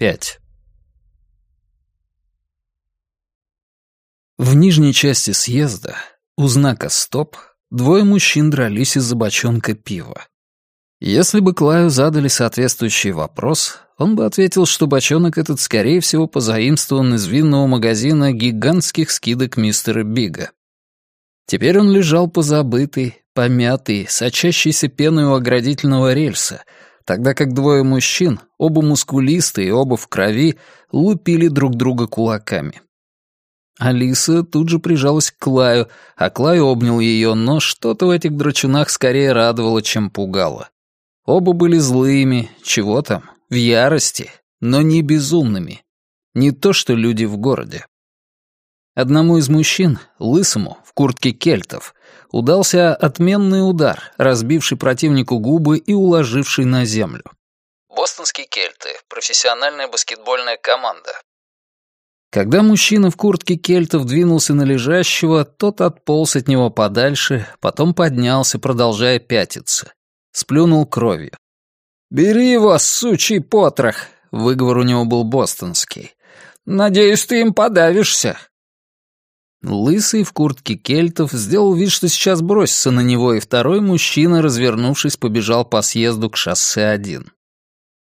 5. В нижней части съезда, у знака «Стоп», двое мужчин дрались из-за бочонка пива. Если бы Клаю задали соответствующий вопрос, он бы ответил, что бочонок этот, скорее всего, позаимствован из винного магазина гигантских скидок мистера Бига. Теперь он лежал позабытый, помятый, сочащийся пеной у оградительного рельса, тогда как двое мужчин, оба мускулистые и оба в крови, лупили друг друга кулаками. Алиса тут же прижалась к Клаю, а Клай обнял ее, но что-то в этих драчунах скорее радовало, чем пугало. Оба были злыми, чего там, в ярости, но не безумными. Не то, что люди в городе. Одному из мужчин, лысому, в куртке кельтов, удался отменный удар, разбивший противнику губы и уложивший на землю. Бостонские кельты — профессиональная баскетбольная команда, когда мужчина в куртке кельтов двинулся на лежащего, тот отполз от него подальше, потом поднялся, продолжая пятиться. Сплюнул кровью. «Бери его, сучий потрох!» Выговор у него был бостонский. «Надеюсь, ты им подавишься!» Лысый в куртке кельтов сделал вид, что сейчас бросится на него, и второй мужчина, развернувшись, побежал по съезду к шоссе один.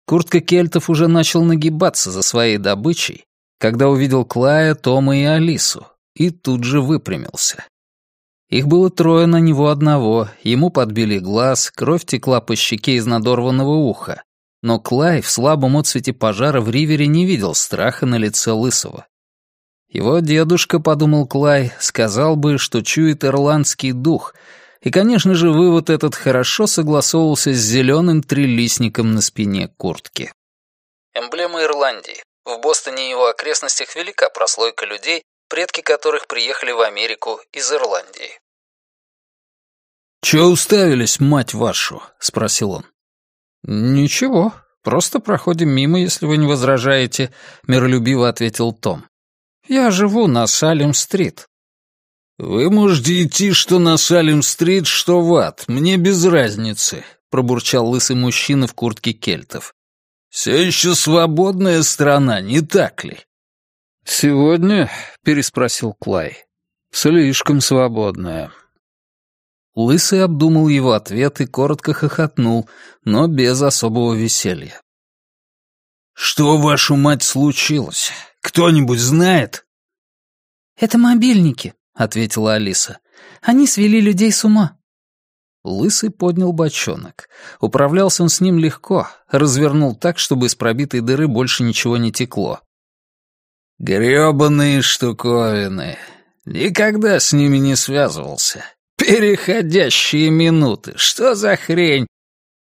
Куртка кельтов уже начал нагибаться за своей добычей, когда увидел Клая, Тома и Алису, и тут же выпрямился. Их было трое на него одного, ему подбили глаз, кровь текла по щеке из надорванного уха. Но Клай в слабом отсвете пожара в ривере не видел страха на лице Лысого. Его дедушка, подумал Клай, сказал бы, что чует ирландский дух, и, конечно же, вывод этот хорошо согласовывался с зеленым трилистником на спине куртки. Эмблема Ирландии. В Бостоне и его окрестностях велика прослойка людей, предки которых приехали в Америку из Ирландии. «Чё уставились, мать вашу?» — спросил он. «Ничего, просто проходим мимо, если вы не возражаете», — миролюбиво ответил Том. «Я живу на Салем-стрит». «Вы можете идти что на Салем-стрит, что в ад, мне без разницы», — пробурчал лысый мужчина в куртке кельтов. Все еще свободная страна, не так ли?» «Сегодня?» — переспросил Клай. «Слишком свободная». Лысый обдумал его ответ и коротко хохотнул, но без особого веселья. «Что, вашу мать, случилось? Кто-нибудь знает?» «Это мобильники», — ответила Алиса. «Они свели людей с ума». Лысый поднял бочонок. Управлялся он с ним легко, развернул так, чтобы из пробитой дыры больше ничего не текло. «Грёбаные штуковины! Никогда с ними не связывался. Переходящие минуты! Что за хрень?»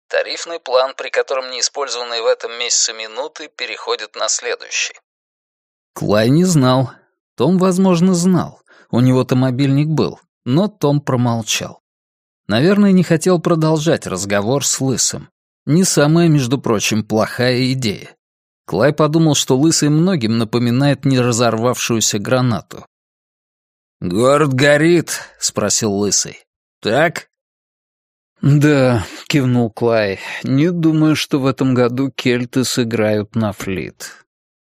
Тарифный план, при котором неиспользованные в этом месяце минуты переходят на следующий. Клай не знал. Том, возможно, знал. У него-то мобильник был, но Том промолчал. Наверное, не хотел продолжать разговор с Лысым. Не самая, между прочим, плохая идея. Клай подумал, что Лысый многим напоминает неразорвавшуюся гранату. «Город горит?» — спросил Лысый. «Так?» «Да», — кивнул Клай, — «не думаю, что в этом году кельты сыграют на флит».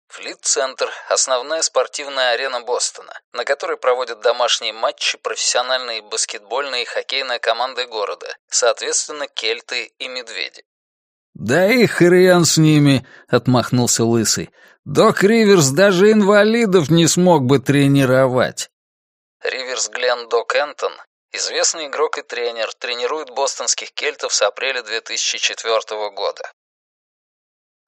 Флит-центр — основная спортивная арена Бостона, на которой проводят домашние матчи профессиональные баскетбольные и хоккейные команды города, соответственно, кельты и медведи. «Да и хрен с ними!» — отмахнулся Лысый. «Док Риверс даже инвалидов не смог бы тренировать!» Риверс Глен Док Энтон, известный игрок и тренер, тренирует бостонских кельтов с апреля 2004 года.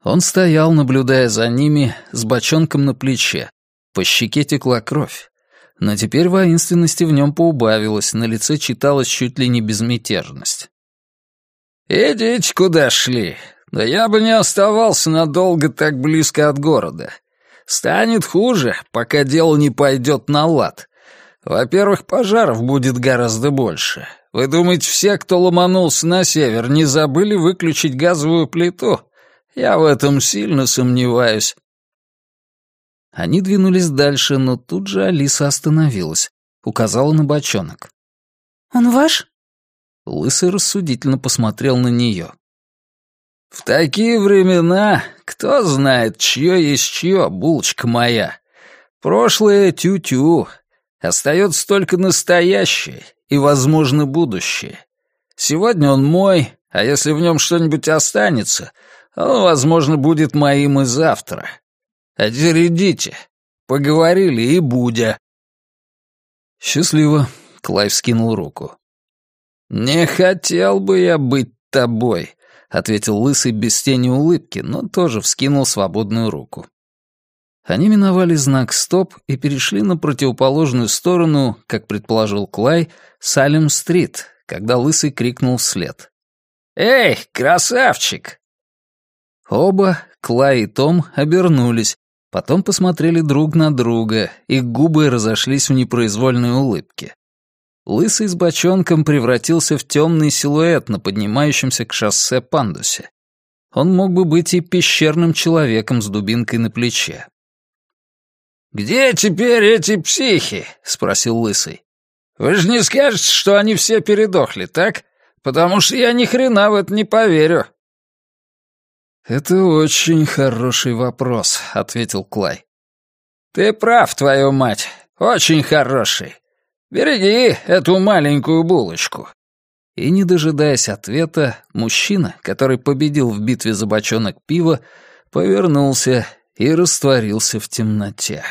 Он стоял, наблюдая за ними, с бочонком на плече. По щеке текла кровь. Но теперь воинственности в нем поубавилось, на лице читалась чуть ли не безмятежность. «Идите, куда шли. Да я бы не оставался надолго так близко от города. Станет хуже, пока дело не пойдет на лад. Во-первых, пожаров будет гораздо больше. Вы думаете, все, кто ломанулся на север, не забыли выключить газовую плиту?» Я в этом сильно сомневаюсь». Они двинулись дальше, но тут же Алиса остановилась, указала на бочонок. «Он ваш?» Лысый рассудительно посмотрел на нее. В такие времена кто знает, чье есть чье, булочка моя. Прошлое тю-тю. Остается только настоящее и, возможно, будущее. Сегодня он мой, а если в нем что-нибудь останется, он, возможно, будет моим и завтра. Теперь идите. Поговорили и будя. Счастливо. Клайв скинул руку. «Не хотел бы я быть тобой», — ответил Лысый без тени улыбки, но тоже вскинул свободную руку. Они миновали знак «Стоп» и перешли на противоположную сторону, как предположил Клай, Салем-стрит, когда Лысый крикнул вслед. «Эй, красавчик!» Оба, Клай и Том, обернулись, потом посмотрели друг на друга, их губы разошлись в непроизвольной улыбке. Лысый с бочонком превратился в темный силуэт на поднимающемся к шоссе пандусе. Он мог бы быть и пещерным человеком с дубинкой на плече. «Где теперь эти психи?» — спросил Лысый. «Вы же не скажете, что они все передохли, так? Потому что я ни хрена в это не поверю». «Это очень хороший вопрос», — ответил Клай. «Ты прав, твою мать. Очень хороший. Береги эту маленькую булочку». И, не дожидаясь ответа, мужчина, который победил в битве за бочонок пива, повернулся и растворился в темноте.